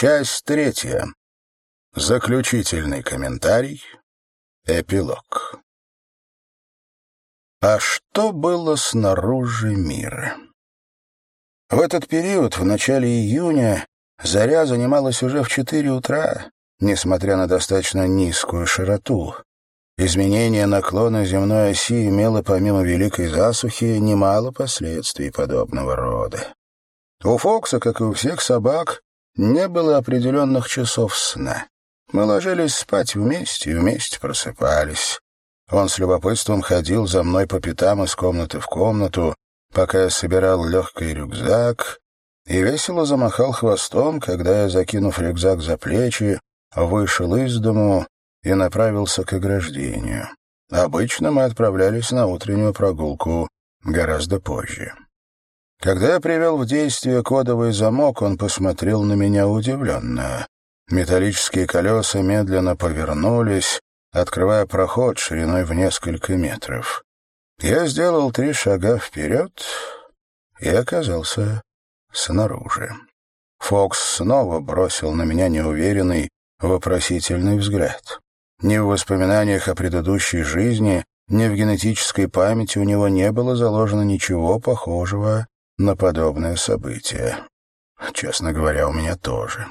Часть третья. Заключительный комментарий. Эпилог. А что было снаружи мира? В этот период, в начале июня, заря занималась уже в четыре утра, несмотря на достаточно низкую широту. Изменение наклона земной оси имело помимо великой засухи немало последствий подобного рода. У Фокса, как и у всех собак, не было определенных часов сна. Мы ложились спать вместе и вместе просыпались. Он с любопытством ходил за мной по пятам из комнаты в комнату, пока я собирал легкий рюкзак, и весело замахал хвостом, когда я, закинув рюкзак за плечи, вышел из дому и направился к ограждению. Обычно мы отправлялись на утреннюю прогулку гораздо позже. Когда я привел в действие кодовый замок, он посмотрел на меня удивленно. Металлические колеса медленно повернулись, открывая проход шириной в несколько метров. Я сделал три шага вперед и оказался снаружи. Фокс снова бросил на меня неуверенный, вопросительный взгляд. Ни в воспоминаниях о предыдущей жизни, ни в генетической памяти у него не было заложено ничего похожего на подобное событие. Честно говоря, у меня тоже.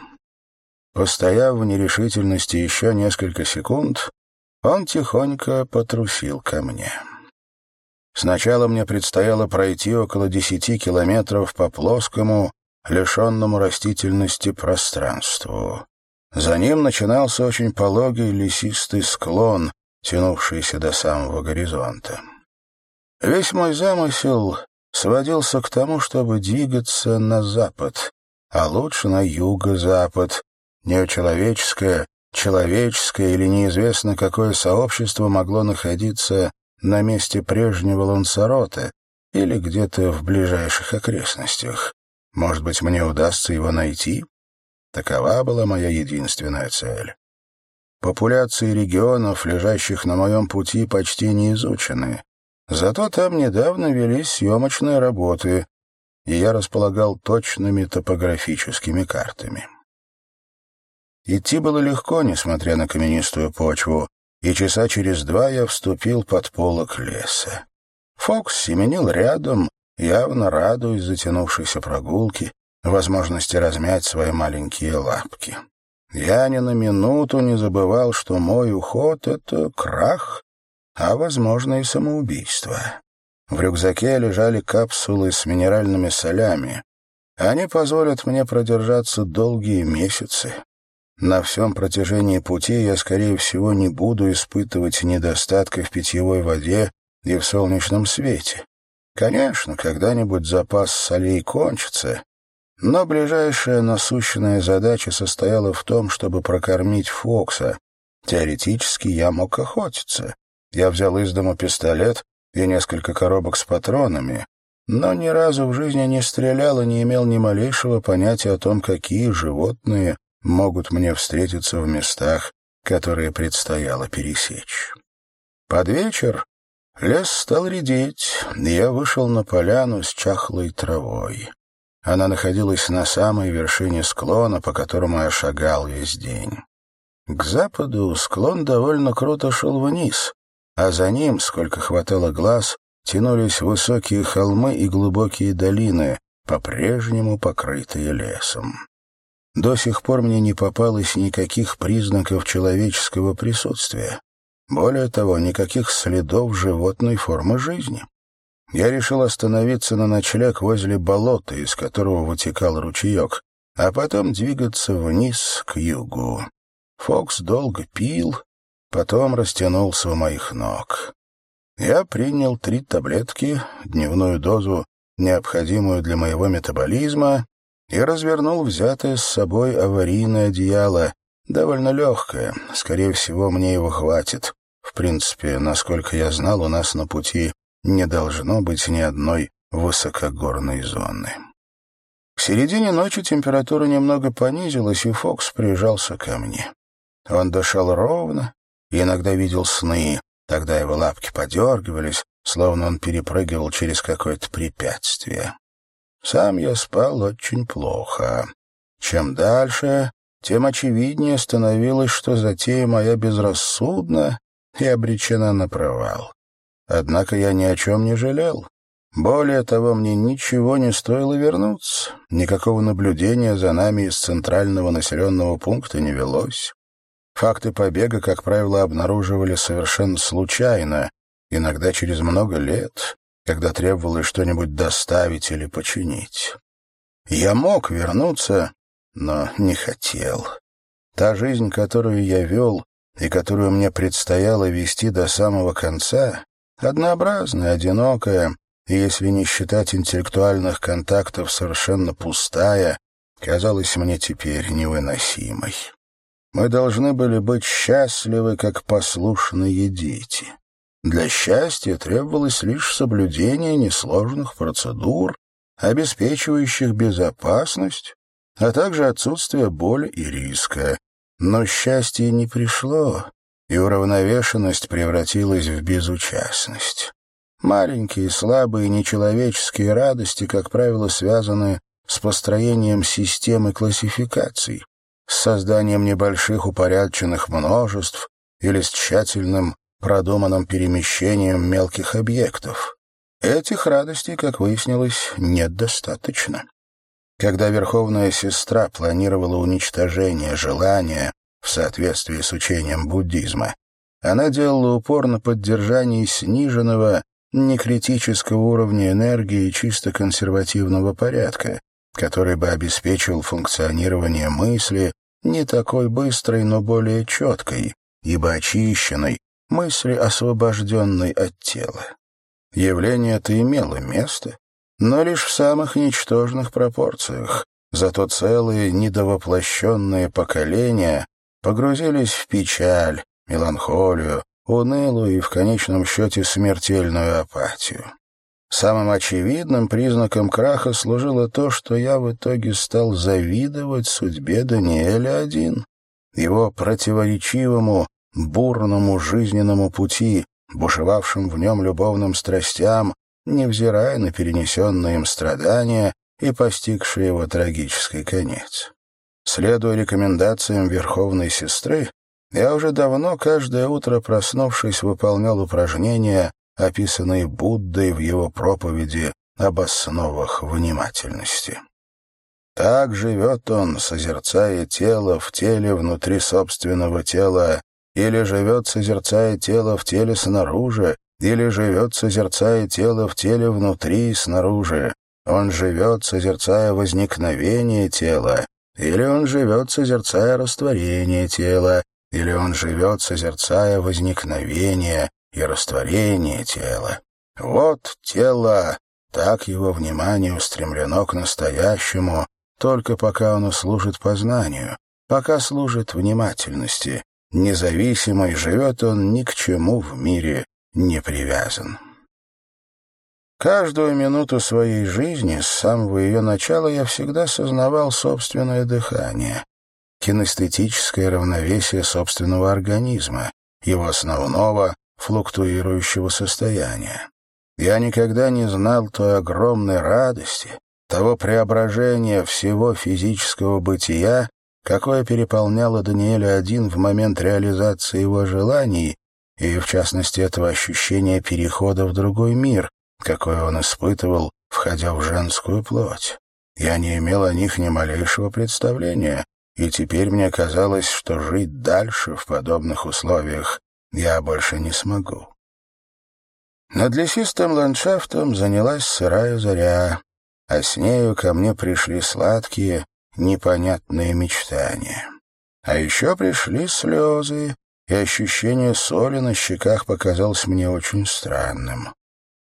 Постояв в нерешительности еще несколько секунд, он тихонько потрусил ко мне. Сначала мне предстояло пройти около десяти километров по плоскому, лишенному растительности пространству. За ним начинался очень пологий лесистый склон, тянувшийся до самого горизонта. Весь мой замысел сводился к тому, чтобы двигаться на запад, а лучше на юго-запад. Неочеловеческое, человеческое или неизвестно какое сообщество могло находиться на месте прежнего Лансарота или где-то в ближайших окрестностях. Может быть, мне удастся его найти? Такова была моя единственная цель. Популяции регионов, лежащих на моем пути, почти не изучены. Зато там недавно велись съемочные работы, и я располагал точными топографическими картами. Идти было легко, несмотря на каменистую почву, и часа через два я вступил под полок леса. Фокс семенил рядом, явно радуясь затянувшейся прогулке, возможности размять свои маленькие лапки. Я ни на минуту не забывал, что мой уход — это крах а, возможно, и самоубийство. В рюкзаке лежали капсулы с минеральными солями. Они позволят мне продержаться долгие месяцы. На всем протяжении пути я, скорее всего, не буду испытывать недостатка в питьевой воде и в солнечном свете. Конечно, когда-нибудь запас солей кончится, но ближайшая насущная задача состояла в том, чтобы прокормить Фокса. Теоретически я мог охотиться. Я взял из дома пистолет и несколько коробок с патронами, но ни разу в жизни не стрелял и не имел ни малейшего понятия о том, какие животные могут мне встретиться в местах, которые предстояло пересечь. Под вечер лес стал редеть, и я вышел на поляну с чахлой травой. Она находилась на самой вершине склона, по которому я шагал весь день. К западу склон довольно круто шел вниз, а за ним, сколько хватало глаз, тянулись высокие холмы и глубокие долины, по-прежнему покрытые лесом. До сих пор мне не попалось никаких признаков человеческого присутствия. Более того, никаких следов животной формы жизни. Я решил остановиться на ночлег возле болота, из которого вытекал ручеек, а потом двигаться вниз к югу. Фокс долго пил, потом растянулся у моих ног. Я принял три таблетки, дневную дозу, необходимую для моего метаболизма, и развернул взятое с собой аварийное одеяло, довольно легкое, скорее всего, мне его хватит. В принципе, насколько я знал, у нас на пути не должно быть ни одной высокогорной зоны. К середине ночи температура немного понизилась, и Фокс прижался ко мне. Он дышал ровно, и иногда видел сны. Тогда его лапки подергивались, словно он перепрыгивал через какое-то препятствие. Сам я спал очень плохо. Чем дальше, тем очевиднее становилось, что затея моя безрассудна и обречена на провал. Однако я ни о чем не жалел. Более того, мне ничего не стоило вернуться. Никакого наблюдения за нами из центрального населенного пункта не велось. Факты побега, как правило, обнаруживали совершенно случайно, иногда через много лет, когда требовалось что-нибудь доставить или починить. Я мог вернуться, но не хотел. Та жизнь, которую я вел и которую мне предстояло вести до самого конца, однообразная, одинокая, и, если не считать интеллектуальных контактов, совершенно пустая, казалась мне теперь невыносимой. Мы должны были быть счастливы, как послушные дети. Для счастья требовалось лишь соблюдение несложных процедур, обеспечивающих безопасность, а также отсутствие боли и риска. Но счастье не пришло, и уравновешенность превратилась в безучастность. Маленькие, слабые, нечеловеческие радости, как правило, связаны с построением системы классификаций, с созданием небольших упорядоченных множеств или с тщательным продуманным перемещением мелких объектов. Этих радостей, как выяснилось, недостаточно. Когда Верховная Сестра планировала уничтожение желания в соответствии с учением буддизма, она делала упор на поддержании сниженного некритического уровня энергии и чисто консервативного порядка, который бы обеспечил функционирование мысли не такой быстрой, но более четкой, ибо очищенной, мысли, освобожденной от тела. Явление это имело место, но лишь в самых ничтожных пропорциях, зато целые недовоплощенные поколения погрузились в печаль, меланхолию, унылую и в конечном счете смертельную апатию. Самым очевидным признаком краха служило то, что я в итоге стал завидовать судьбе Даниэля один, его противоречивому, бурному жизненному пути, бушевавшим в нем любовным страстям, невзирая на перенесенные им страдания и постигший его трагический конец. Следуя рекомендациям Верховной Сестры, я уже давно каждое утро, проснувшись, выполнял упражнения, описанные Буддой в его проповеди об основах внимательности. Так живет он, созерцая тело в теле внутри собственного тела, или живет, созерцая тело в теле снаружи, или живет, созерцая тело в теле внутри и снаружи. Он живет, созерцая возникновение тела, или он живет, созерцая растворение тела, или он живет, созерцая возникновение и растворение тела. Вот тело, так его внимание устремлено к настоящему, только пока оно служит познанию, пока служит внимательности. Независимый живет он ни к чему в мире не привязан. Каждую минуту своей жизни, с самого ее начала, я всегда сознавал собственное дыхание кинестетическое равновесие собственного организма, его основного флуктуирующего состояния. Я никогда не знал той огромной радости, того преображения всего физического бытия, какое переполняло Даниэля один в момент реализации его желаний, и, в частности, этого ощущения перехода в другой мир, какое он испытывал, входя в женскую плоть. Я не имел о них ни малейшего представления, и теперь мне казалось, что жить дальше в подобных условиях я больше не смогу. Над лесистым ландшафтом занялась сырая заря, а с нею ко мне пришли сладкие, непонятные мечтания. А еще пришли слезы, и ощущение соли на щеках показалось мне очень странным.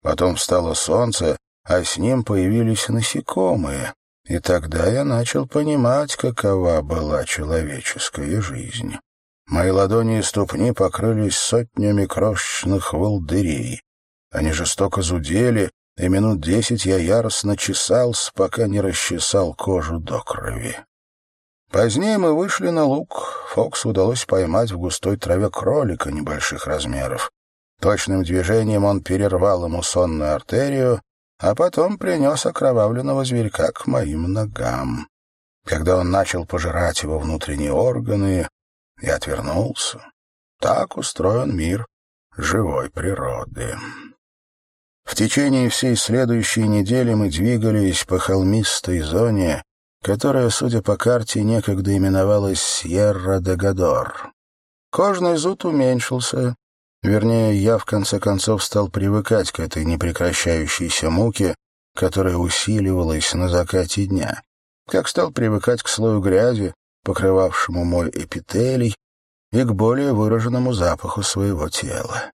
Потом встало солнце, а с ним появились насекомые, и тогда я начал понимать, какова была человеческая жизнь. Мои ладони и ступни покрылись сотнями крошечных волдырей. Они жестоко зудели, и минут десять я яростно чесался, пока не расчесал кожу до крови. Позднее мы вышли на луг. Фоксу удалось поймать в густой траве кролика небольших размеров. Точным движением он перервал ему сонную артерию, а потом принес окровавленного зверька к моим ногам. когда он начал пожирать его внутренние органы, и отвернулся. Так устроен мир живой природы. В течение всей следующей недели мы двигались по холмистой зоне, которая, судя по карте, некогда именовалась Сьерра-де-Гадор. Кожный зуд уменьшился. Вернее, я, в конце концов, стал привыкать к этой непрекращающейся муке, которая усиливалась на закате дня. Как стал привыкать к слою грязи, покрывавшему мой эпителий, и к более выраженному запаху своего тела.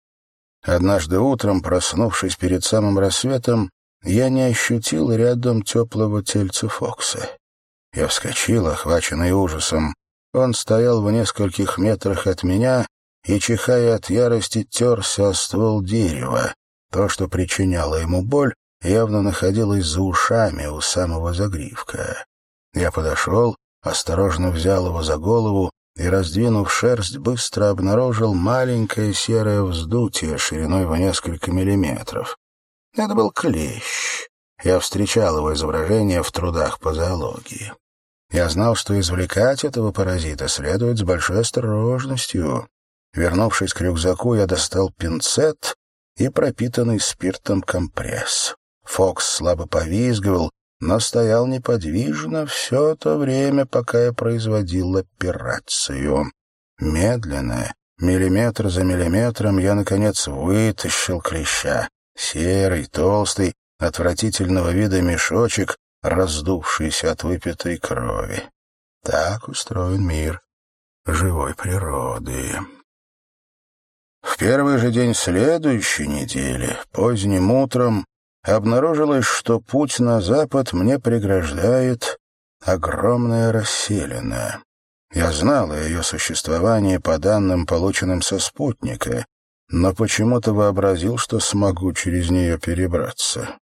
Однажды утром, проснувшись перед самым рассветом, я не ощутил рядом теплого тельца Фокса. Я вскочил, охваченный ужасом. Он стоял в нескольких метрах от меня и, чихая от ярости, терся о ствол дерева. То, что причиняло ему боль, явно находилось за ушами у самого загривка. Я подошел, осторожно взял его за голову и, раздвинув шерсть, быстро обнаружил маленькое серое вздутие шириной в несколько миллиметров. Это был клещ. Я встречал его изображение в трудах по зоологии. Я знал, что извлекать этого паразита следует с большой осторожностью. Вернувшись к рюкзаку, я достал пинцет и пропитанный спиртом компресс. Фокс слабо повизгивал, но стоял неподвижно все то время, пока я производил операцию. Медленно, миллиметр за миллиметром, я, наконец, вытащил клеща. Серый, толстый, отвратительного вида мешочек, раздувшийся от выпитой крови. Так устроен мир живой природы. В первый же день следующей недели, поздним утром, обнаружилось, что путь на запад мне преграждает огромная расселена. Я знал о ее существовании по данным, полученным со спутника, но почему-то вообразил, что смогу через нее перебраться.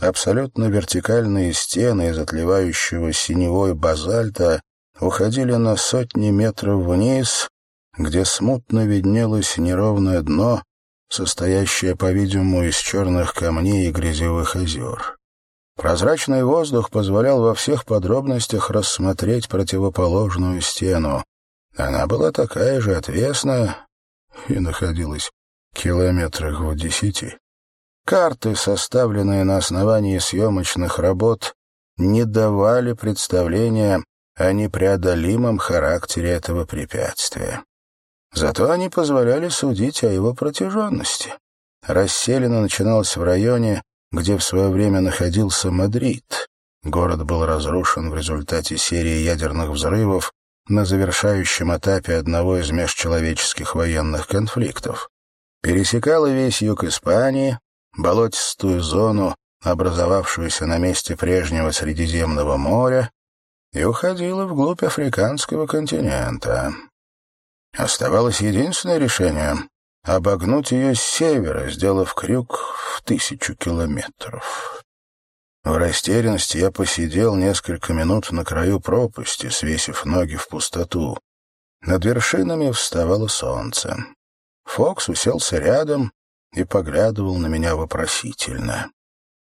Абсолютно вертикальные стены из отливающего синевой базальта уходили на сотни метров вниз, где смутно виднелось неровное дно, состоящая, по-видимому, из черных камней и грязевых озер. Прозрачный воздух позволял во всех подробностях рассмотреть противоположную стену. Она была такая же отвесная и находилась километрах в десяти. Карты, составленные на основании съемочных работ, не давали представления о непреодолимом характере этого препятствия. Зато они позволяли судить о его протяженности. Расселена начиналась в районе, где в свое время находился Мадрид. Город был разрушен в результате серии ядерных взрывов на завершающем этапе одного из межчеловеческих военных конфликтов. Пересекала весь юг Испании, болотистую зону, образовавшуюся на месте прежнего Средиземного моря, и уходила вглубь африканского континента. Оставалось единственное решение — обогнуть ее с севера, сделав крюк в тысячу километров. В растерянности я посидел несколько минут на краю пропасти, свесив ноги в пустоту. Над вершинами вставало солнце. Фокс уселся рядом и поглядывал на меня вопросительно.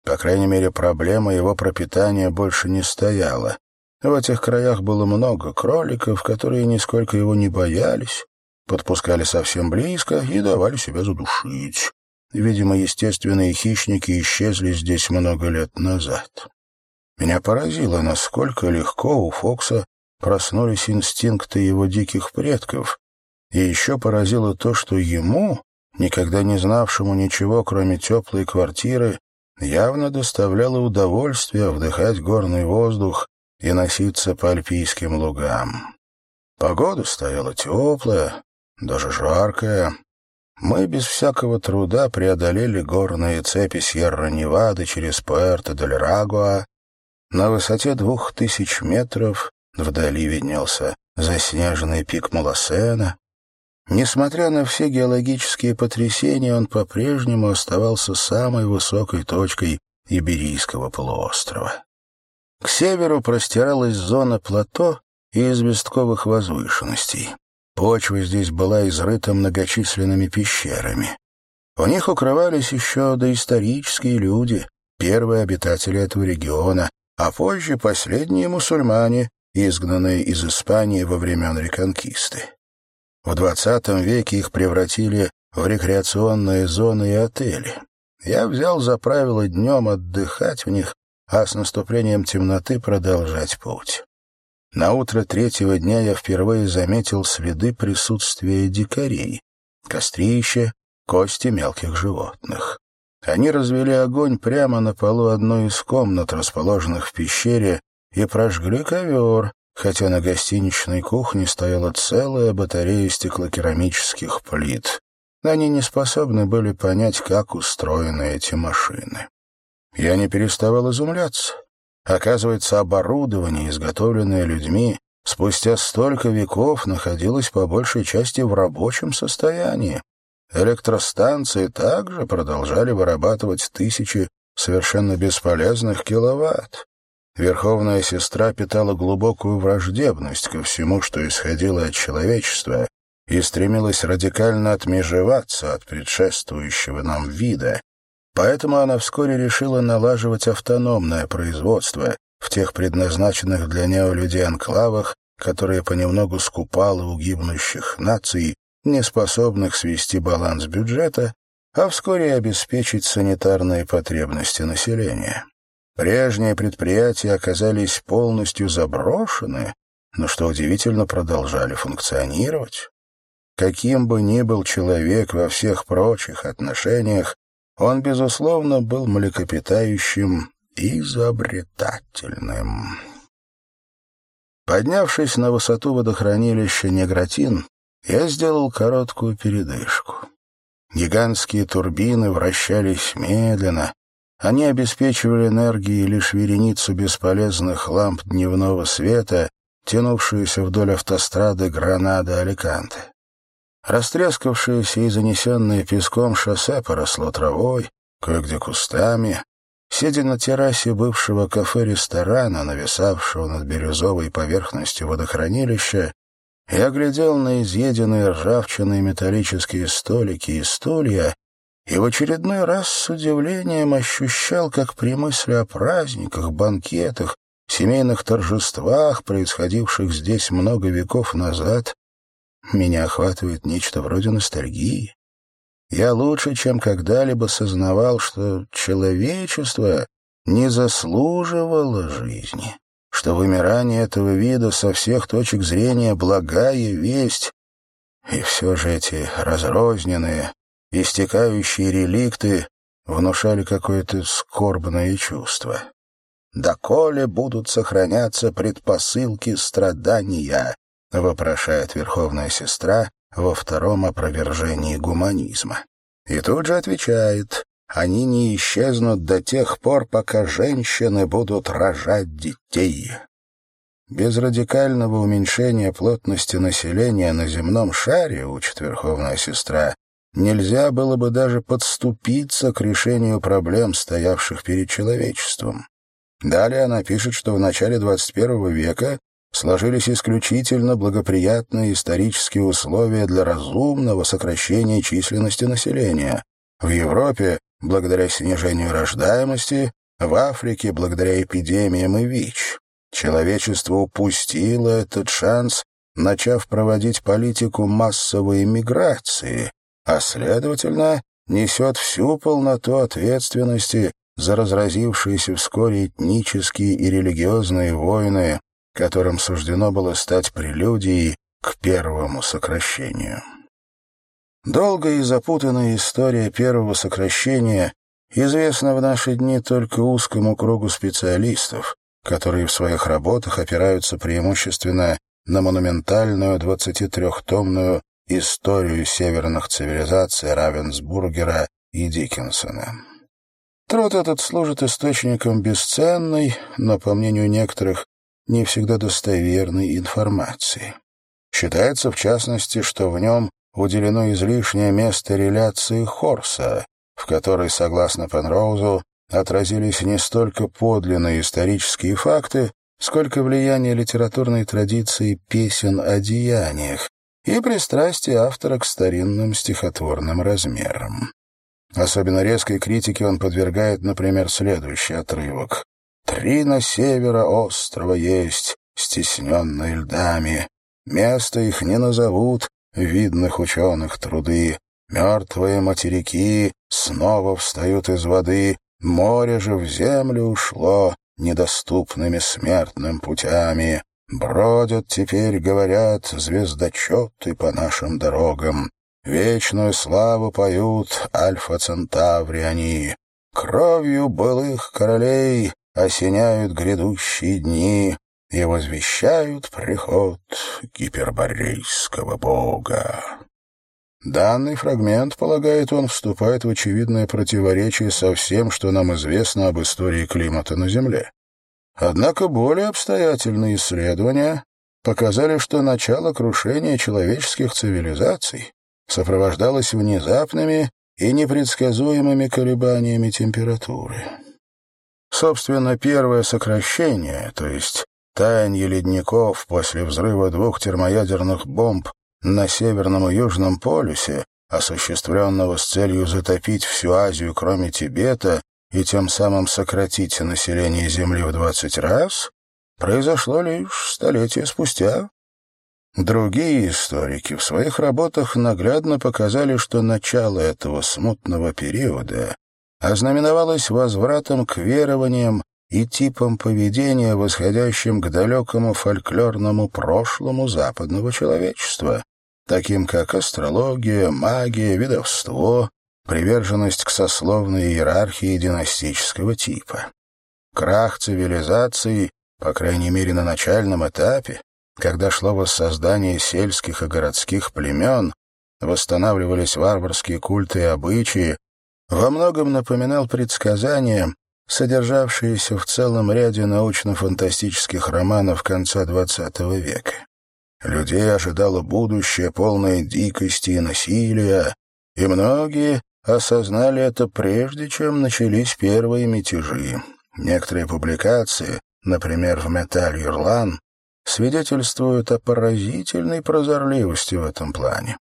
По крайней мере, проблема его пропитания больше не стояла. В этих краях было много кроликов, которые нисколько его не боялись, подпускали совсем близко и давали себя задушить. Видимо, естественные хищники исчезли здесь много лет назад. Меня поразило, насколько легко у Фокса проснулись инстинкты его диких предков, и еще поразило то, что ему, никогда не знавшему ничего, кроме теплой квартиры, явно доставляло удовольствие вдыхать горный воздух и носиться по альпийским лугам. Погода стояла теплая, даже жаркая. Мы без всякого труда преодолели горные цепи Сьерра-Невады через Пуэрто-дель-Рагуа. На высоте двух тысяч метров вдали виднелся заснеженный пик Малосена. Несмотря на все геологические потрясения, он по-прежнему оставался самой высокой точкой Иберийского полуострова. К северу простиралась зона плато и известковых возвышенностей. Почва здесь была изрыта многочисленными пещерами. У них укрывались еще доисторические люди, первые обитатели этого региона, а позже последние мусульмане, изгнанные из Испании во времен Реконкисты. В XX веке их превратили в рекреационные зоны и отели. Я взял за правило днем отдыхать в них, а с наступлением темноты продолжать путь. На утро третьего дня я впервые заметил следы присутствия дикарей. Кострища, кости мелких животных. Они развели огонь прямо на полу одной из комнат, расположенных в пещере, и прожгли ковер, хотя на гостиничной кухне стояла целая батарея стеклокерамических плит. Они не способны были понять, как устроены эти машины. Я не переставал изумляться. Оказывается, оборудование, изготовленное людьми, спустя столько веков находилось по большей части в рабочем состоянии. Электростанции также продолжали вырабатывать тысячи совершенно бесполезных киловатт. Верховная сестра питала глубокую враждебность ко всему, что исходило от человечества, и стремилась радикально отмежеваться от предшествующего нам вида, поэтому она вскоре решила налаживать автономное производство в тех предназначенных для неолюдей анклавах, которые понемногу скупала у гибнущих наций, не способных свести баланс бюджета, а вскоре обеспечить санитарные потребности населения. Прежние предприятия оказались полностью заброшены, но, что удивительно, продолжали функционировать. Каким бы ни был человек во всех прочих отношениях, он, безусловно, был млекопитающим изобретательным. Поднявшись на высоту водохранилища Негратин, я сделал короткую передышку. Гигантские турбины вращались медленно. Они обеспечивали энергией лишь вереницу бесполезных ламп дневного света, тянувшуюся вдоль автострады Гранада-Аликанте. Растрескавшееся и занесенное песком шоссе поросло травой, кое-где кустами. Сидя на террасе бывшего кафе-ресторана, нависавшего над бирюзовой поверхностью водохранилища, я глядел на изъеденные ржавчиной металлические столики и стулья и в очередной раз с удивлением ощущал, как при мысли о праздниках, банкетах, семейных торжествах, происходивших здесь много веков назад, меня охватывает нечто вроде ностальгии. Я лучше, чем когда-либо сознавал, что человечество не заслуживало жизни что вымирание этого вида со всех точек зрения благая весть, и все же эти разрозненные, истекающие реликты внушали какое-то скорбное чувство. «Доколе будут сохраняться предпосылки страдания?» — вопрошает Верховная Сестра во втором опровержении гуманизма. И тут же отвечает они не исчезнут до тех пор, пока женщины будут рожать детей. Без радикального уменьшения плотности населения на земном шаре, учит Верховная Сестра, нельзя было бы даже подступиться к решению проблем, стоявших перед человечеством. Далее она пишет, что в начале XXI века сложились исключительно благоприятные исторические условия для разумного сокращения численности населения. В Европе благодаря снижению рождаемости, в Африке благодаря эпидемиям и ВИЧ. Человечество упустило этот шанс, начав проводить политику массовой миграции, а, следовательно, несет всю полноту ответственности за разразившиеся вскоре этнические и религиозные войны, которым суждено было стать прелюдией к первому сокращению. Долгая и запутанная история первого сокращения известна в наши дни только узкому кругу специалистов, которые в своих работах опираются преимущественно на монументальную 23-томную историю северных цивилизаций Равенсбургера и Диккенсона. Труд этот служит источником бесценной, но, по мнению некоторых, не всегда достоверной информации. Считается, в частности, что в нем уделено излишнее место реляции Хорса, в которой, согласно Пенроузу, отразились не столько подлинные исторические факты, сколько влияние литературной традиции песен о деяниях и пристрастие автора к старинным стихотворным размерам. Особенно резкой критике он подвергает, например, следующий отрывок. «Три на севера острова есть, стесненные льдами. Место их не назовут, видных ученых труды. Мертвые материки снова встают из воды, море же в землю ушло недоступными смертным путями. Бродят теперь, говорят, звездочеты по нашим дорогам. Вечную славу поют альфа-центаври они. Кровью былых королей осеняют грядущие дни и возвещают приход гиперборейского бога. Данный фрагмент, полагает он, вступает в очевидное противоречие со всем, что нам известно об истории климата на Земле. Однако более обстоятельные исследования показали, что начало крушения человеческих цивилизаций сопровождалось внезапными и непредсказуемыми колебаниями температуры. Собственно, первое сокращение, то есть таяние ледников после взрыва двух термоядерных бомб на Северном и Южном полюсе, осуществленного с целью затопить всю Азию, кроме Тибета, и тем самым сократить население Земли в 20 раз, произошло лишь столетия спустя. Другие историки в своих работах наглядно показали, что начало этого смутного периода ознаменовалось возвратом к верованиям и типам поведения, восходящим к далекому фольклорному прошлому западного человечества, таким как астрология, магия, ведовство, приверженность к сословной иерархии династического типа. Крах цивилизации, по крайней мере на начальном этапе, когда шло воссоздание сельских и городских племен, восстанавливались варварские культы и обычаи, во многом напоминал предсказания, содержавшиеся в целом ряде научно-фантастических романов конца XX века. Людей ожидало будущее, полное дикости и насилия, и многие осознали это прежде, чем начались первые мятежи. Некоторые публикации, например, в «Металл Юрлан», свидетельствуют о поразительной прозорливости в этом плане.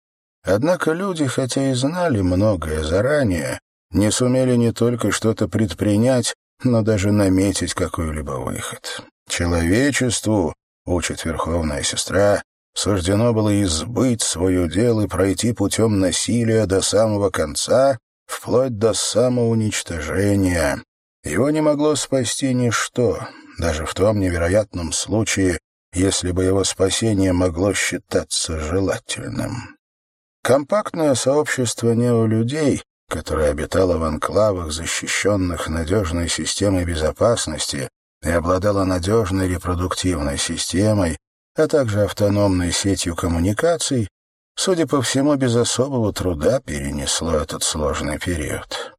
Однако люди, хотя и знали многое заранее, не сумели не только что-то предпринять, но даже наметить какой-либо выход. Человечеству, учит Верховная Сестра, суждено было избыть свое дело и пройти путем насилия до самого конца, вплоть до самоуничтожения. Его не могло спасти ничто, даже в том невероятном случае, если бы его спасение могло считаться желательным. Компактное сообщество неолюдей, которое обитало в анклавах, защищенных надежной системой безопасности и обладало надежной репродуктивной системой, а также автономной сетью коммуникаций, судя по всему, без особого труда перенесло этот сложный период.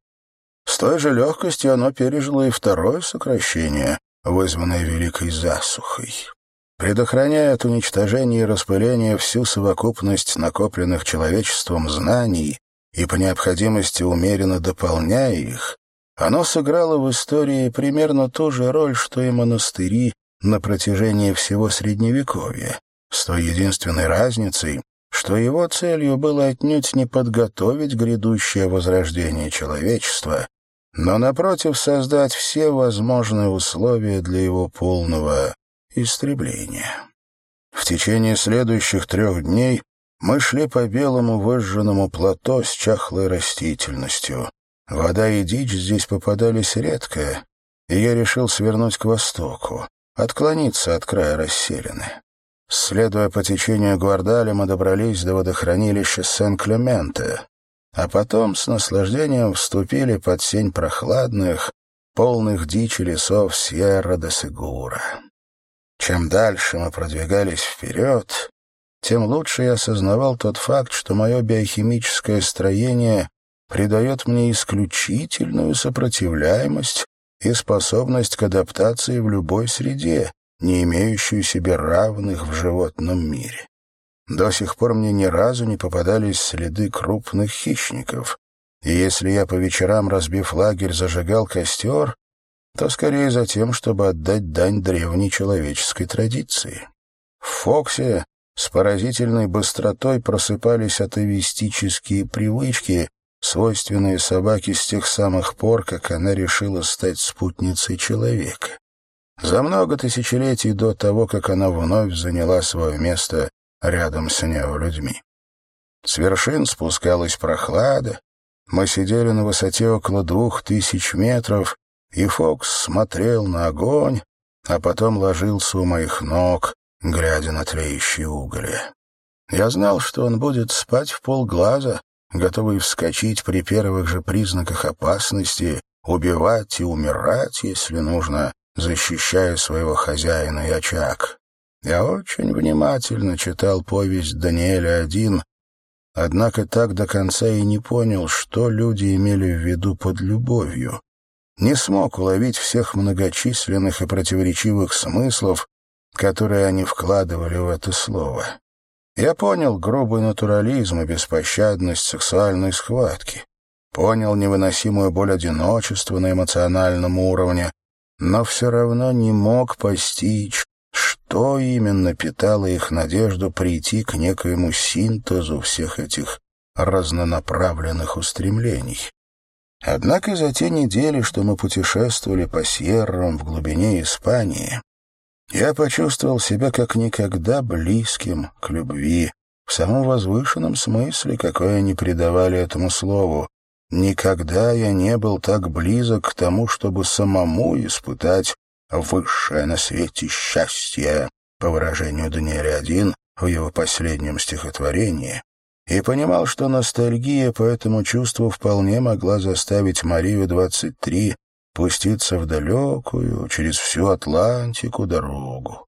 С той же легкостью оно пережило и второе сокращение, вызванное Великой засухой предохраняя от уничтожения и распыления всю совокупность накопленных человечеством знаний и по необходимости умеренно дополняя их, оно сыграло в истории примерно ту же роль, что и монастыри на протяжении всего Средневековья, с той единственной разницей, что его целью было отнюдь не подготовить грядущее возрождение человечества, но, напротив, создать все возможные условия для его полного истребления. В течение следующих трех дней мы шли по белому выжженному плато с чахлой растительностью. Вода и дичь здесь попадались редко, и я решил свернуть к востоку, отклониться от края расселены. Следуя по течению Гвардаля, мы добрались до водохранилища Сен-Клементе, а потом с наслаждением вступили под сень прохладных, полных дичи лесов Сьерра-де-Сегура. Чем дальше мы продвигались вперед, тем лучше я осознавал тот факт, что мое биохимическое строение придает мне исключительную сопротивляемость и способность к адаптации в любой среде, не имеющую себе равных в животном мире. До сих пор мне ни разу не попадались следы крупных хищников, и если я по вечерам, разбив лагерь, зажигал костер, то скорее за тем, чтобы отдать дань древней человеческой традиции. В Фоксе с поразительной быстротой просыпались атовистические привычки, свойственные собаке с тех самых пор, как она решила стать спутницей человека. за много тысячелетий до того, как она вновь заняла свое место рядом с неолюдьми. С вершин спускалась прохлада, мы сидели на высоте около двух тысяч метров, и Фокс смотрел на огонь, а потом ложился у моих ног, глядя на тлеющие угли. Я знал, что он будет спать в полглаза, готовый вскочить при первых же признаках опасности, убивать и умирать, если нужно, защищая своего хозяина и очаг. Я очень внимательно читал повесть Даниэля один, однако так до конца и не понял, что люди имели в виду под любовью. Не смог уловить всех многочисленных и противоречивых смыслов, которые они вкладывали в это слово. Я понял грубый натурализм и беспощадность сексуальной схватки. Понял невыносимую боль одиночества на эмоциональном уровне, но все равно не мог постичь, что именно питало их надежду прийти к некоему синтезу всех этих разнонаправленных устремлений. Однако за те недели, что мы путешествовали по Сьеррам в глубине Испании, я почувствовал себя как никогда близким к любви, в самом возвышенном смысле, какой они придавали этому слову. Никогда я не был так близок к тому, чтобы самому испытать высшее на свете счастье, по выражению Даниэля один в его последнем стихотворении, и понимал, что ностальгия по этому чувству вполне могла заставить Марию-23 пуститься в далекую, через всю Атлантику дорогу.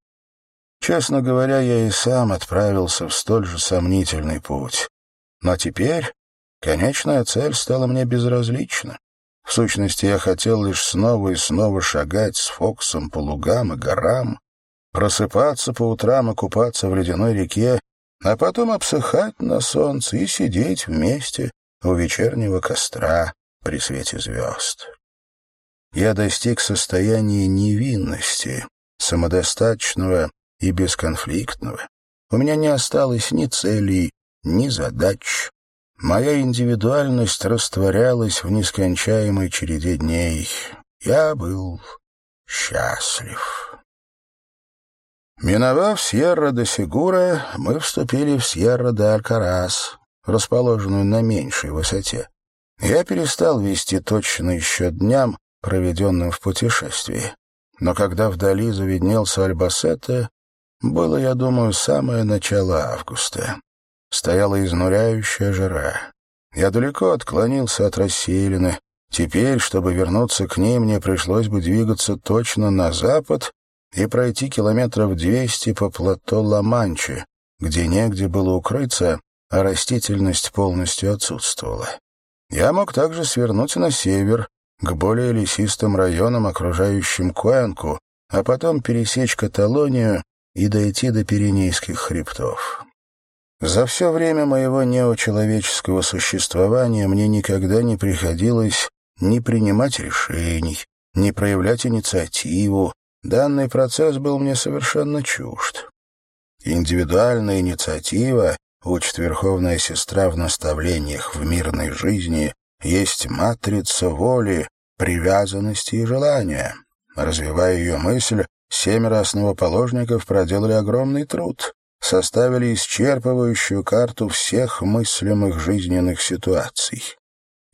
Честно говоря, я и сам отправился в столь же сомнительный путь. Но теперь конечная цель стала мне безразлична. В сущности, я хотел лишь снова и снова шагать с Фоксом по лугам и горам, просыпаться по утрам и купаться в ледяной реке, а потом обсыхать на солнце и сидеть вместе у вечернего костра при свете звезд я достиг состояния невинности, самодостаточного и бесконфликтного. У меня не осталось ни целей, ни задач. Моя индивидуальность растворялась в нескончаемой череде дней. Я был счастлив. Миновав Сьерра-де-Сигура, мы вступили в Сьерра-де-Алькарас, расположенную на меньшей высоте. Я перестал вести точный счет дням, проведенным в путешествии. Но когда вдали завиднелся Альбасетте, было, я думаю, самое начало августа. Стояла изнуряющая жара. Я далеко отклонился от расселины. Теперь, чтобы вернуться к ней, мне пришлось бы двигаться точно на запад и пройти километров двести по плато Ла-Манчи, где негде было укрыться, а растительность полностью отсутствовала. Я мог также свернуть на север, к более лесистым районам, окружающим Куэнку, а потом пересечь Каталонию и дойти до Пиренейских хребтов. За все время моего неочеловеческого существования мне никогда не приходилось ни принимать решений, ни проявлять инициативу. Данный процесс был мне совершенно чужд. Индивидуальная инициатива, учит Верховная Сестра в наставлениях в мирной жизни, есть матрица воли, привязанности и желания. Развивая ее мысль, семеро основоположников проделали огромный труд, составили исчерпывающую карту всех мыслимых жизненных ситуаций.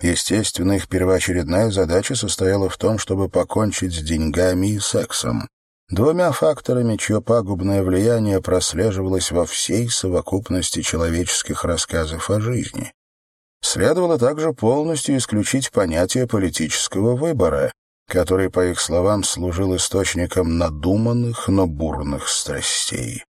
Естественно, их первоочередная задача состояла в том, чтобы покончить с деньгами и сексом. Двумя факторами, чье пагубное влияние прослеживалось во всей совокупности человеческих рассказов о жизни. Следовало также полностью исключить понятие политического выбора, который, по их словам, служил источником надуманных, но бурных страстей.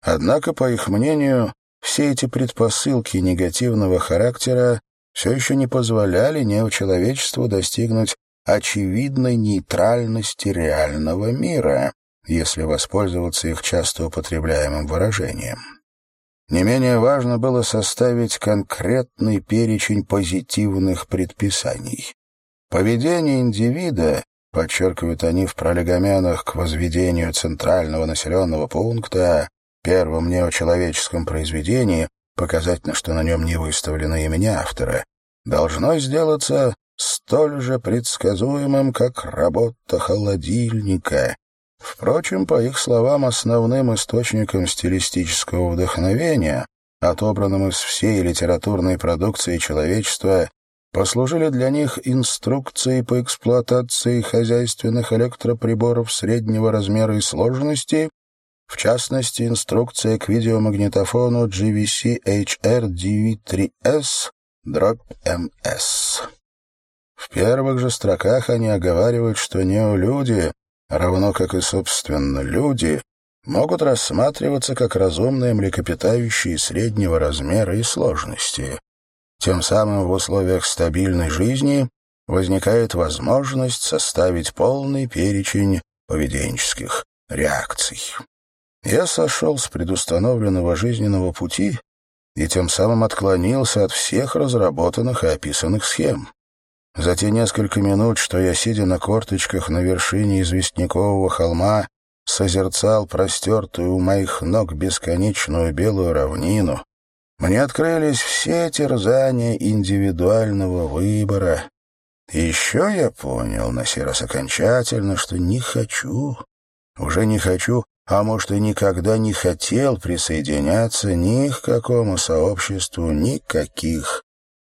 Однако, по их мнению, все эти предпосылки негативного характера все еще не позволяли неочеловечеству достигнуть очевидной нейтральности реального мира, если воспользоваться их часто употребляемым выражением. Не менее важно было составить конкретный перечень позитивных предписаний. Поведение индивида, подчеркивают они в пролегоменах к возведению центрального населенного пункта, первом неочеловеческом произведении, показательно, что на нем не выставлено имени автора, должно сделаться столь же предсказуемым, как работа холодильника, Впрочем, по их словам, основным источником стилистического вдохновения, отобранным из всей литературной продукции человечества, послужили для них инструкции по эксплуатации хозяйственных электроприборов среднего размера и сложности, в частности, инструкция к видеомагнитофону GVC HR DV3S дробь MS. В первых же строках они оговаривают, что неолюди, равно как и, собственно, люди, могут рассматриваться как разумные млекопитающие среднего размера и сложности. Тем самым в условиях стабильной жизни возникает возможность составить полный перечень поведенческих реакций. Я сошел с предустановленного жизненного пути и тем самым отклонился от всех разработанных и описанных схем. За те несколько минут, что я, сидя на корточках на вершине известнякового холма, созерцал простертую у моих ног бесконечную белую равнину, мне открылись все терзания индивидуального выбора. И еще я понял, на сей раз окончательно, что не хочу, уже не хочу, а может и никогда не хотел присоединяться ни к какому сообществу никаких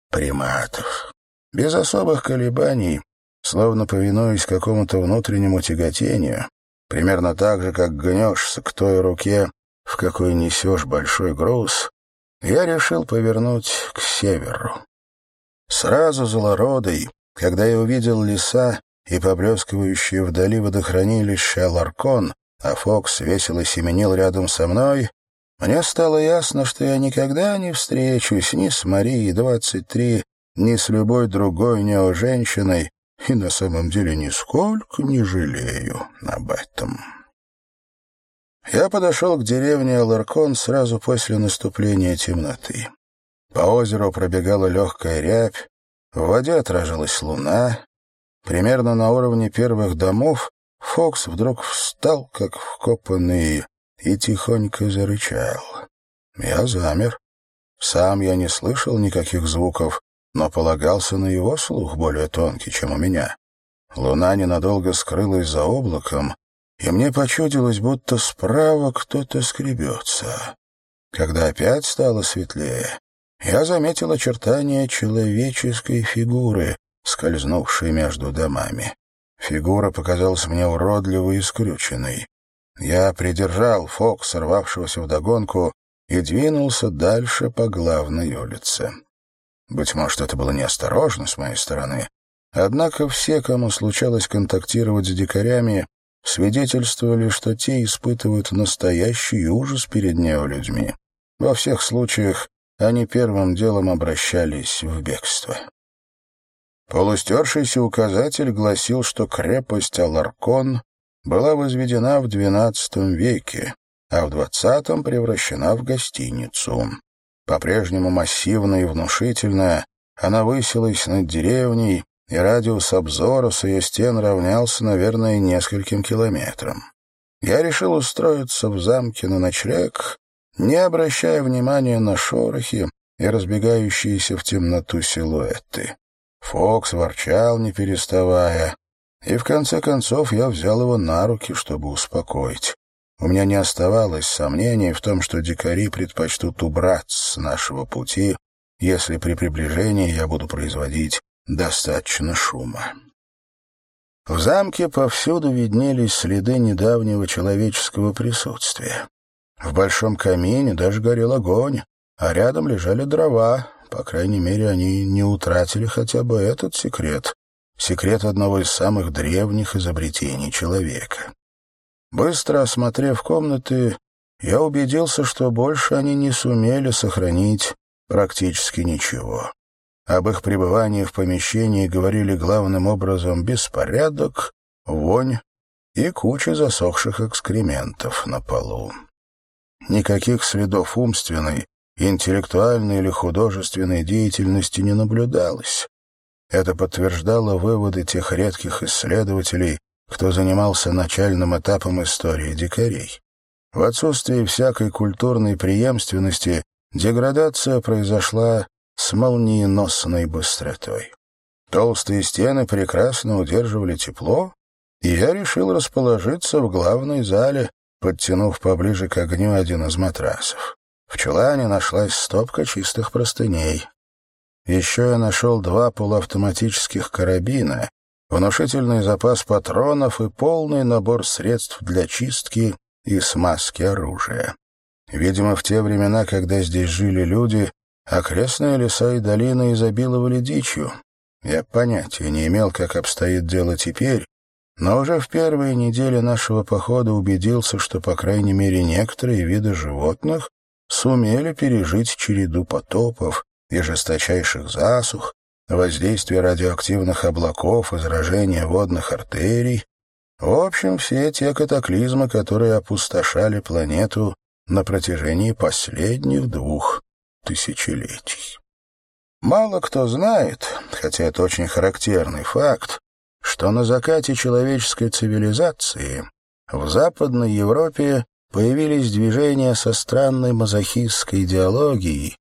приматов. Без особых колебаний, словно повинуясь какому-то внутреннему тяготению, примерно так же, как гнешься к той руке, в какой несешь большой груз, я решил повернуть к северу. Сразу за Лородой, когда я увидел леса и поблескивающие вдали водохранилище Ларкон, а Фокс весело семенил рядом со мной, мне стало ясно, что я никогда не встречусь ни с Марией 23, ни с любой другой неоженщиной, и на самом деле нисколько не жалею об этом. Я подошел к деревне Аларкон сразу после наступления темноты. По озеру пробегала легкая рябь, в воде отражалась луна. Примерно на уровне первых домов Фокс вдруг встал, как вкопанный, и тихонько зарычал. Я замер. Сам я не слышал никаких звуков, но полагался на его слух более тонкий, чем у меня. Луна ненадолго скрылась за облаком, и мне почудилось, будто справа кто-то скребется. Когда опять стало светлее, я заметил очертания человеческой фигуры, скользнувшей между домами. Фигура показалась мне уродливой и скрюченной. Я придержал Фок, сорвавшегося вдогонку, и двинулся дальше по главной улице. Быть может, это было неосторожно с моей стороны, однако все, кому случалось контактировать с дикарями, свидетельствовали, что те испытывают настоящий ужас перед неолюдьми. Во всех случаях они первым делом обращались в бегство. Полустершийся указатель гласил, что крепость Аларкон была возведена в XII веке, а в XX превращена в гостиницу. По-прежнему массивная и внушительная, она высилась над деревней, и радиус обзора с ее стен равнялся, наверное, нескольким километрам. Я решил устроиться в замке на ночлег, не обращая внимания на шорохи и разбегающиеся в темноту силуэты. Фокс ворчал, не переставая, и в конце концов я взял его на руки, чтобы успокоить. У меня не оставалось сомнений в том, что дикари предпочтут убраться с нашего пути, если при приближении я буду производить достаточно шума. В замке повсюду виднелись следы недавнего человеческого присутствия. В большом камине даже горел огонь, а рядом лежали дрова. По крайней мере, они не утратили хотя бы этот секрет. Секрет одного из самых древних изобретений человека. Быстро осмотрев комнаты, я убедился, что больше они не сумели сохранить практически ничего. Об их пребывании в помещении говорили главным образом беспорядок, вонь и куча засохших экскрементов на полу. Никаких следов умственной, интеллектуальной или художественной деятельности не наблюдалось. Это подтверждало выводы тех редких исследователей, кто занимался начальным этапом истории дикарей. В отсутствии всякой культурной преемственности деградация произошла с молниеносной быстротой. Толстые стены прекрасно удерживали тепло, и я решил расположиться в главной зале, подтянув поближе к огню один из матрасов. В чулане нашлась стопка чистых простыней. Еще я нашел два полуавтоматических карабина, внушительный запас патронов и полный набор средств для чистки и смазки оружия. Видимо, в те времена, когда здесь жили люди, окрестные леса и долины изобиловали дичью. Я понятия не имел, как обстоит дело теперь, но уже в первые недели нашего похода убедился, что, по крайней мере, некоторые виды животных сумели пережить череду потопов и жесточайших засух, воздействие радиоактивных облаков, изражение водных артерий, в общем, все те катаклизмы, которые опустошали планету на протяжении последних двух тысячелетий. Мало кто знает, хотя это очень характерный факт, что на закате человеческой цивилизации в Западной Европе появились движения со странной мазохистской идеологией,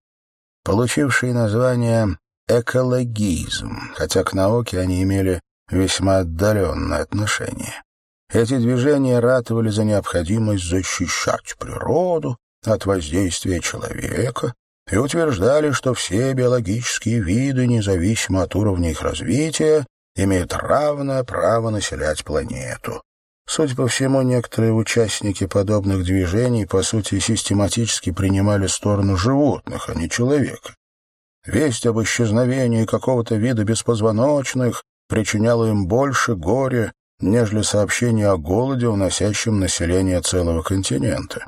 получившие название экологизм, хотя к науке они имели весьма отдаленное отношение. Эти движения ратовали за необходимость защищать природу от воздействия человека и утверждали, что все биологические виды, независимо от уровня их развития, имеют равное право населять планету. Судя по всему, некоторые участники подобных движений, по сути, систематически принимали сторону животных, а не человека. Весть об исчезновении какого-то вида беспозвоночных причиняла им больше горя, нежели сообщение о голоде, уносящем население целого континента.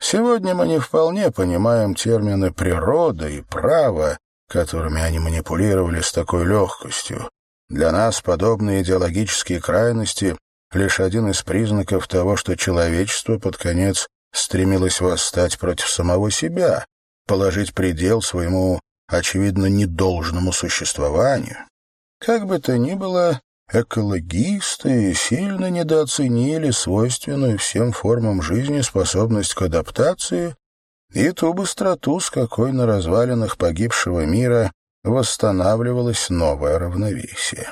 Сегодня мы не вполне понимаем термины «природа» и «право», которыми они манипулировали с такой легкостью. Для нас подобные идеологические крайности — лишь один из признаков того, что человечество под конец стремилось восстать против самого себя, положить предел своему, очевидно, недолжному существованию. Как бы то ни было, экологисты сильно недооценили свойственную всем формам жизни способность к адаптации и ту быстроту, с какой на развалинах погибшего мира восстанавливалось новое равновесие.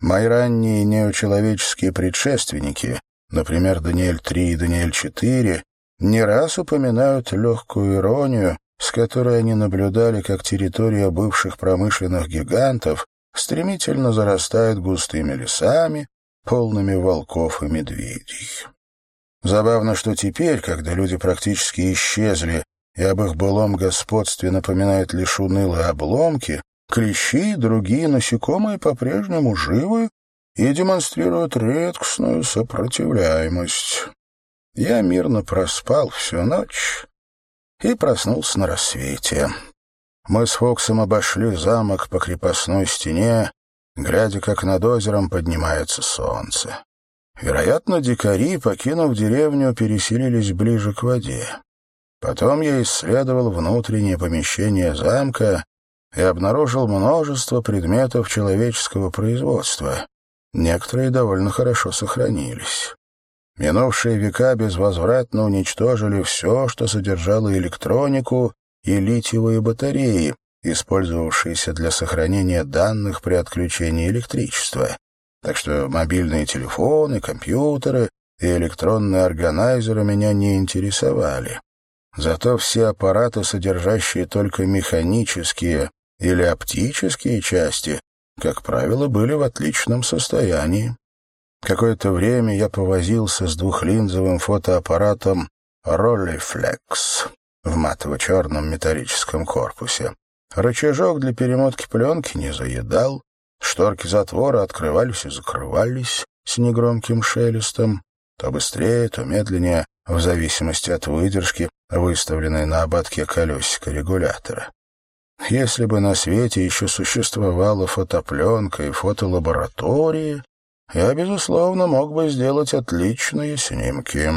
Мои ранние неочеловеческие предшественники, например, Даниэль-3 и Даниэль-4, не раз упоминают легкую иронию, с которой они наблюдали, как территория бывших промышленных гигантов стремительно зарастает густыми лесами, полными волков и медведей. Забавно, что теперь, когда люди практически исчезли и об их былом господстве напоминают лишь унылые обломки, клещи и другие насекомые по-прежнему живы и демонстрируют редкостную сопротивляемость. Я мирно проспал всю ночь и проснулся на рассвете. Мы с Фоксом обошли замок по крепостной стене, глядя, как над озером поднимается солнце. Вероятно, дикари, покинув деревню, переселились ближе к воде. Потом я исследовал внутреннее помещение замка и обнаружил множество предметов человеческого производства. Некоторые довольно хорошо сохранились. Минувшие века безвозвратно уничтожили все, что содержало электронику и литиевые батареи, использовавшиеся для сохранения данных при отключении электричества. Так что мобильные телефоны, компьютеры и электронные органайзеры меня не интересовали. Зато все аппараты, содержащие только механические или оптические части, как правило, были в отличном состоянии. Какое-то время я повозился с двухлинзовым фотоаппаратом Rolleiflex в матово-черном металлическом корпусе. Рычажок для перемотки пленки не заедал, шторки затвора открывались и закрывались с негромким шелестом, то быстрее, то медленнее, в зависимости от выдержки, выставленной на ободке колесика регулятора. Если бы на свете еще существовала фотопленка и фотолаборатории, я, безусловно, мог бы сделать отличные снимки.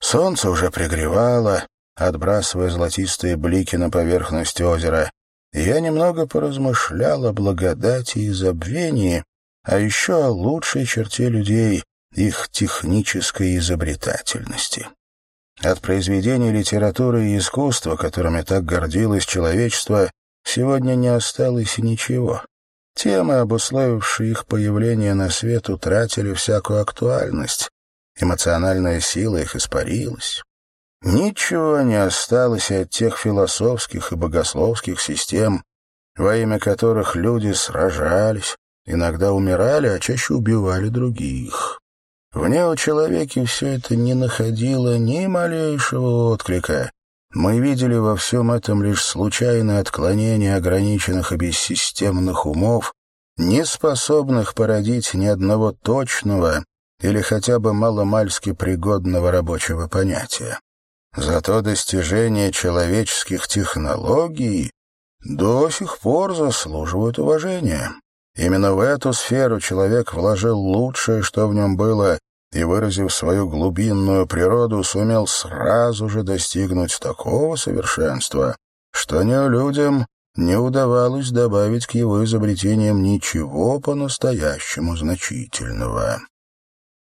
Солнце уже пригревало, отбрасывая золотистые блики на поверхность озера, я немного поразмышлял о благодати и забвении, а еще о лучшей черте людей, их технической изобретательности. От произведений литературы и искусства, которыми так гордилось человечество, сегодня не осталось ничего. Темы, обусловившие их появление на свет, утратили всякую актуальность. Эмоциональная сила их испарилась. Ничего не осталось от тех философских и богословских систем, во имя которых люди сражались, иногда умирали, а чаще убивали других. В неочеловеке все это не находило ни малейшего отклика. Мы видели во всем этом лишь случайное отклонение ограниченных и бессистемных умов, не способных породить ни одного точного или хотя бы маломальски пригодного рабочего понятия. Зато достижения человеческих технологий до сих пор заслуживают уважения. Именно в эту сферу человек вложил лучшее, что в нем было, и, выразив свою глубинную природу, сумел сразу же достигнуть такого совершенства, что ни людям не удавалось добавить к его изобретениям ничего по-настоящему значительного.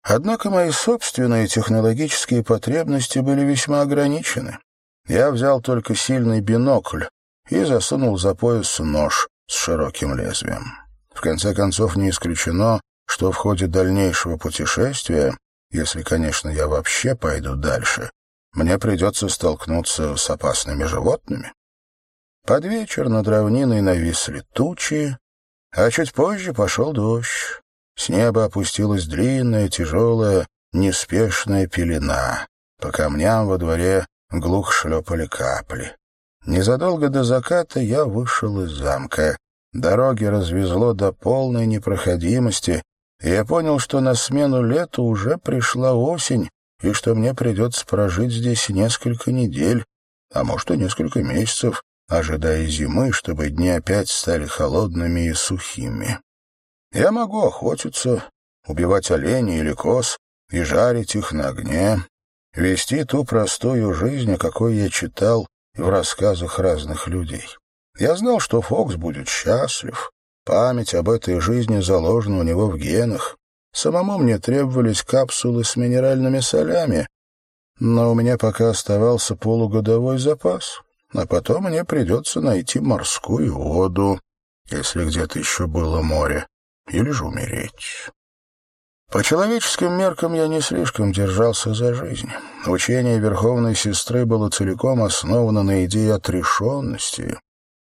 Однако мои собственные технологические потребности были весьма ограничены. Я взял только сильный бинокль и засунул за пояс нож с широким лезвием. В конце концов, не исключено, что в ходе дальнейшего путешествия, если, конечно, я вообще пойду дальше, мне придется столкнуться с опасными животными. Под вечер над равниной нависли тучи, а чуть позже пошел дождь. С неба опустилась длинная, тяжелая, неспешная пелена. По камням во дворе глух шлепали капли. Незадолго до заката я вышел из замка. Дороги развезло до полной непроходимости, я понял, что на смену лету уже пришла осень, и что мне придется прожить здесь несколько недель, а может и несколько месяцев, ожидая зимы, чтобы дни опять стали холодными и сухими. Я могу охотиться, убивать оленей или коз и жарить их на огне, вести ту простую жизнь, о какой я читал в рассказах разных людей. Я знал, что Фокс будет счастлив. Память об этой жизни заложена у него в генах. Самому мне требовались капсулы с минеральными солями, но у меня пока оставался полугодовой запас, а потом мне придется найти морскую воду, если где-то еще было море или же умереть. По человеческим меркам я не слишком держался за жизнь. Учение Верховной Сестры было целиком основано на идее отрешенности.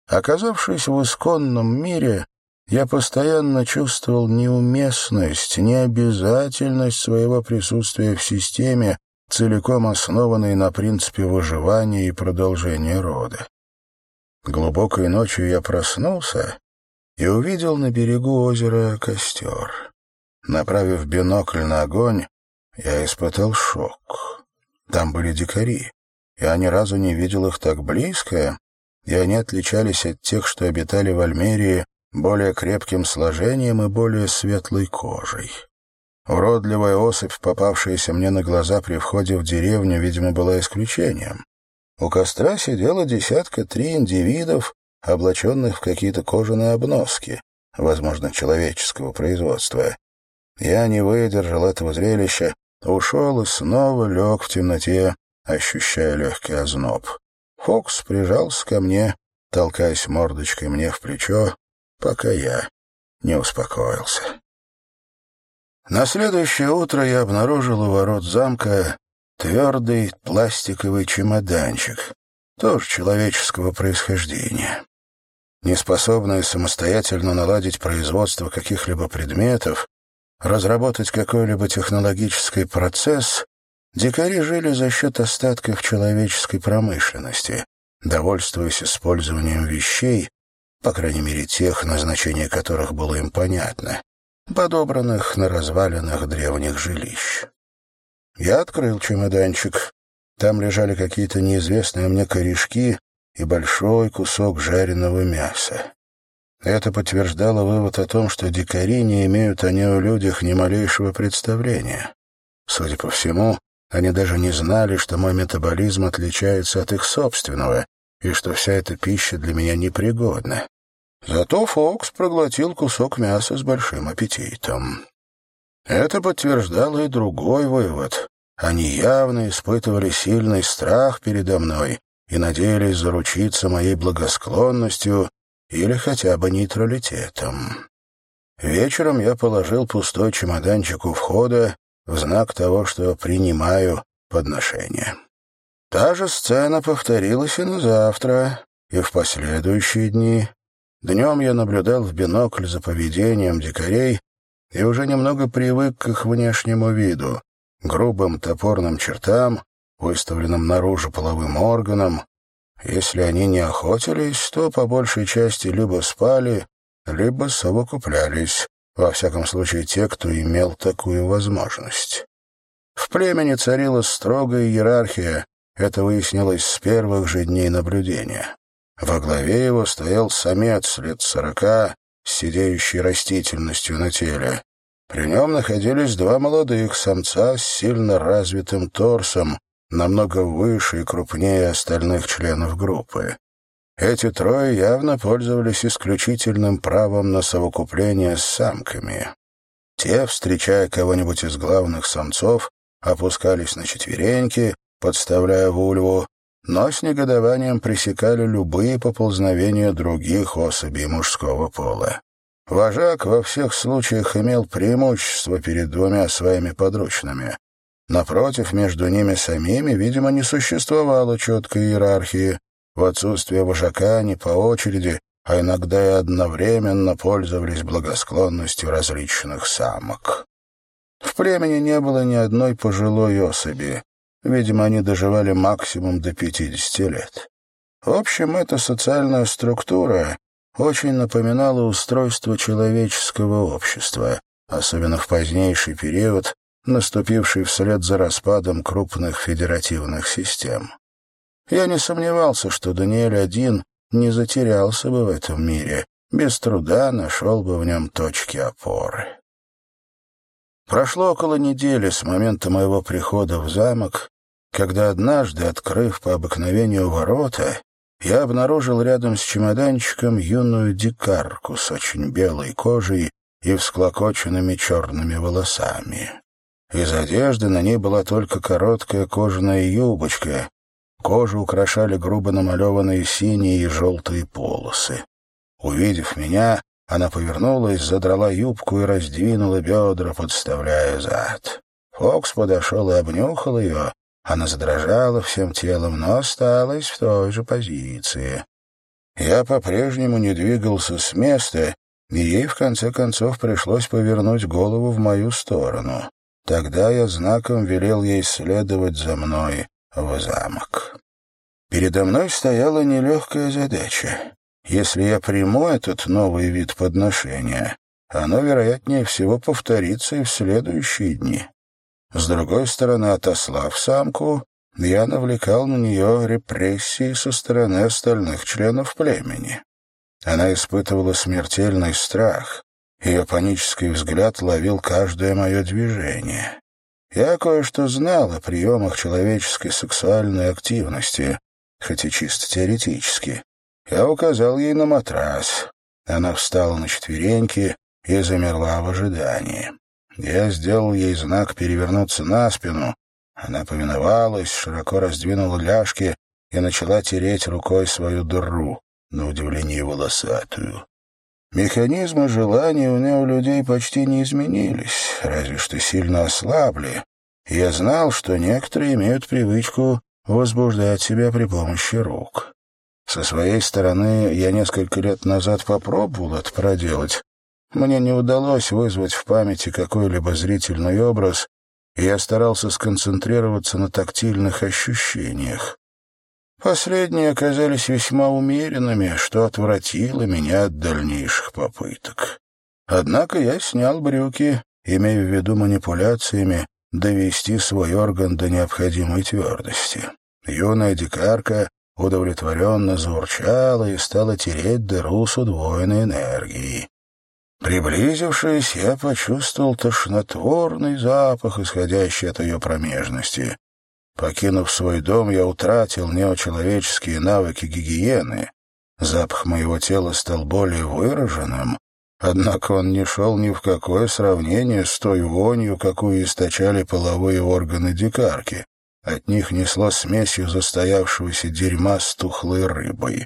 Оказавшись в исконном мире, я постоянно чувствовал неуместность, необязательность своего присутствия в системе, целиком основанной на принципе выживания и продолжения рода. Глубокой ночью я проснулся и увидел на берегу озера костер. Направив бинокль на огонь, я испытал шок. Там были дикари. Я ни разу не видел их так близко, и они отличались от тех, что обитали в Альмерии, более крепким сложением и более светлой кожей. Уродливая особь, попавшаяся мне на глаза при входе в деревню, видимо, была исключением. У костра сидело десятка три индивидов, облаченных в какие-то кожаные обноски, возможно, человеческого производства. Я не выдержал этого зрелища, ушел и снова лег в темноте, ощущая легкий озноб. Фокс прижался ко мне, толкаясь мордочкой мне в плечо, пока я не успокоился. На следующее утро я обнаружил у ворот замка твердый пластиковый чемоданчик, тоже человеческого происхождения. Неспособные самостоятельно наладить производство каких-либо предметов, разработать какой-либо технологический процесс, дикари жили за счет остатков человеческой промышленности, довольствуясь использованием вещей, по крайней мере тех, назначение которых было им понятно, подобранных на развалинах древних жилищ. Я открыл чемоданчик. Там лежали какие-то неизвестные мне корешки и большой кусок жареного мяса. Это подтверждало вывод о том, что дикари не имеют о людях ни малейшего представления. Судя по всему, они даже не знали, что мой метаболизм отличается от их собственного, и что вся эта пища для меня непригодна. Зато Фокс проглотил кусок мяса с большим аппетитом. Это подтверждало и другой вывод. Они явно испытывали сильный страх передо мной и надеялись заручиться моей благосклонностью или хотя бы нейтралитетом. Вечером я положил пустой чемоданчик у входа в знак того, что принимаю подношение. Та же сцена повторилась и на завтра, и в последующие дни. Днем я наблюдал в бинокль за поведением дикарей и уже немного привык к их внешнему виду, грубым топорным чертам, выставленным наружу половым органам. Если они не охотились, то по большей части либо спали, либо совокуплялись, во всяком случае те, кто имел такую возможность. В племени царила строгая иерархия, это выяснилось с первых же дней наблюдения. Во главе его стоял самец лет сорока, с растительностью на теле. При нем находились два молодых самца с сильно развитым торсом, намного выше и крупнее остальных членов группы. Эти трое явно пользовались исключительным правом на совокупление с самками. Те, встречая кого-нибудь из главных самцов, опускались на четвереньки, подставляя вульву, но с негодованием пресекали любые поползновения других особей мужского пола. Вожак во всех случаях имел преимущество перед двумя своими подручными. Напротив, между ними самими, видимо, не существовало четкой иерархии. В отсутствие вожака они по очереди, а иногда и одновременно пользовались благосклонностью различных самок. В племени не было ни одной пожилой особи. Видимо, они доживали максимум до 50 лет. В общем, эта социальная структура очень напоминала устройство человеческого общества, особенно в позднейший период, наступивший вслед за распадом крупных федеративных систем. Я не сомневался, что Даниэль один не затерялся бы в этом мире, без труда нашел бы в нем точки опоры. Прошло около недели с момента моего прихода в замок, когда однажды, открыв по обыкновению ворота, я обнаружил рядом с чемоданчиком юную дикарку с очень белой кожей и всклокоченными черными волосами. Из одежды на ней была только короткая кожаная юбочка. Кожу украшали грубо намалеванные синие и желтые полосы. Увидев меня, она повернулась, задрала юбку и раздвинула бедра, подставляя зад. Фокс подошел и обнюхал ее, она задрожала всем телом, но осталась в той же позиции. Я по-прежнему не двигался с места, и ей, в конце концов, пришлось повернуть голову в мою сторону. Тогда я знаком велел ей следовать за мной в замок. Передо мной стояла нелегкая задача. Если я приму этот новый вид подношения, оно, вероятнее всего, повторится и в следующие дни. С другой стороны, отослав самку, я навлекал на нее репрессии со стороны остальных членов племени. Она испытывала смертельный страх. Ее панический взгляд ловил каждое мое движение. Я кое-что знал о приемах человеческой сексуальной активности, хоть и чисто теоретически. Я указал ей на матрас. Она встала на четвереньки и замерла в ожидании. Я сделал ей знак перевернуться на спину. Она повиновалась, широко раздвинула ляжки и начала тереть рукой свою дыру, на удивление волосатую. Механизмы желания у нее у людей почти не изменились, разве что сильно ослабли. Я знал, что некоторые имеют привычку возбуждать себя при помощи рук. Со своей стороны, я несколько лет назад попробовал это проделать, мне не удалось вызвать в памяти какой-либо зрительный образ, и я старался сконцентрироваться на тактильных ощущениях. Последние оказались весьма умеренными, что отвратило меня от дальнейших попыток. Однако я снял брюки, имея в виду манипуляциями довести свой орган до необходимой твердости. Юная дикарка удовлетворенно заурчала и стала тереть дыру с удвоенной энергией. Приблизившись, я почувствовал тошнотворный запах, исходящий от ее промежности. Покинув свой дом, я утратил неочеловеческие навыки гигиены. Запах моего тела стал более выраженным, однако он не шел ни в какое сравнение с той вонью, какую источали половые органы дикарки. От них несло смесью застоявшегося дерьма с тухлой рыбой.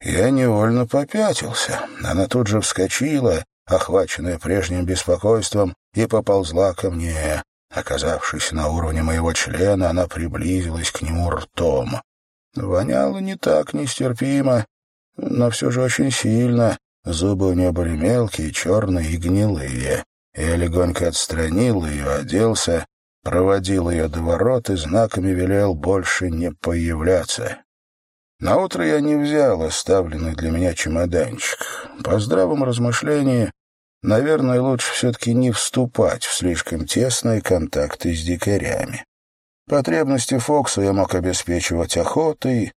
Я невольно попятился. Она тут же вскочила, охваченная прежним беспокойством, и поползла ко мне. Оказавшись на уровне моего члена, она приблизилась к нему ртом. Воняло не так нестерпимо, но все же очень сильно. Зубы у нее были мелкие, черные и гнилые. Я легонько отстранил ее, оделся, проводил ее до ворот и знаками велел больше не появляться. Наутро я не взял оставленный для меня чемоданчик. По здравом размышлении, наверное, лучше все-таки не вступать в слишком тесные контакты с дикарями. Потребности Фокса я мог обеспечивать охотой.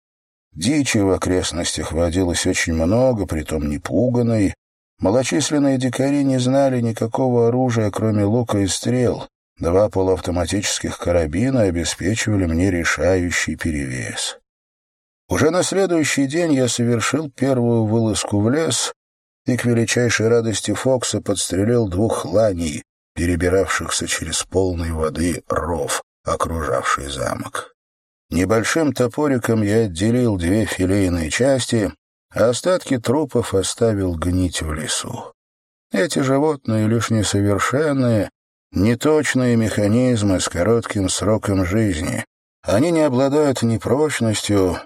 Дичи в окрестностях водилось очень много, притом непуганной. Малочисленные дикари не знали никакого оружия, кроме лука и стрел. Два полуавтоматических карабина обеспечивали мне решающий перевес. Уже на следующий день я совершил первую вылазку в лес и к величайшей радости Фокса подстрелил двух ланей, перебиравшихся через полный воды ров, окружавший замок. Небольшим топориком я отделил две филейные части, а остатки трупов оставил гнить в лесу. Эти животные лишь несовершенные, неточные механизмы с коротким сроком жизни. Они не обладают ни прочностью,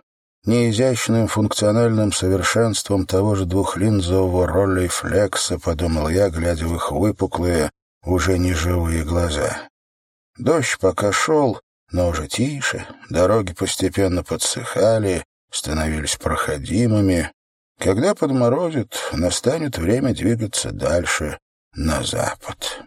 ни изящным функциональным совершенством того же двухлинзового ролли флекса, подумал я, глядя в их выпуклые, уже неживые глаза. Дождь пока шел, но уже тише, дороги постепенно подсыхали, становились проходимыми. Когда подморозит, настанет время двигаться дальше, на запад.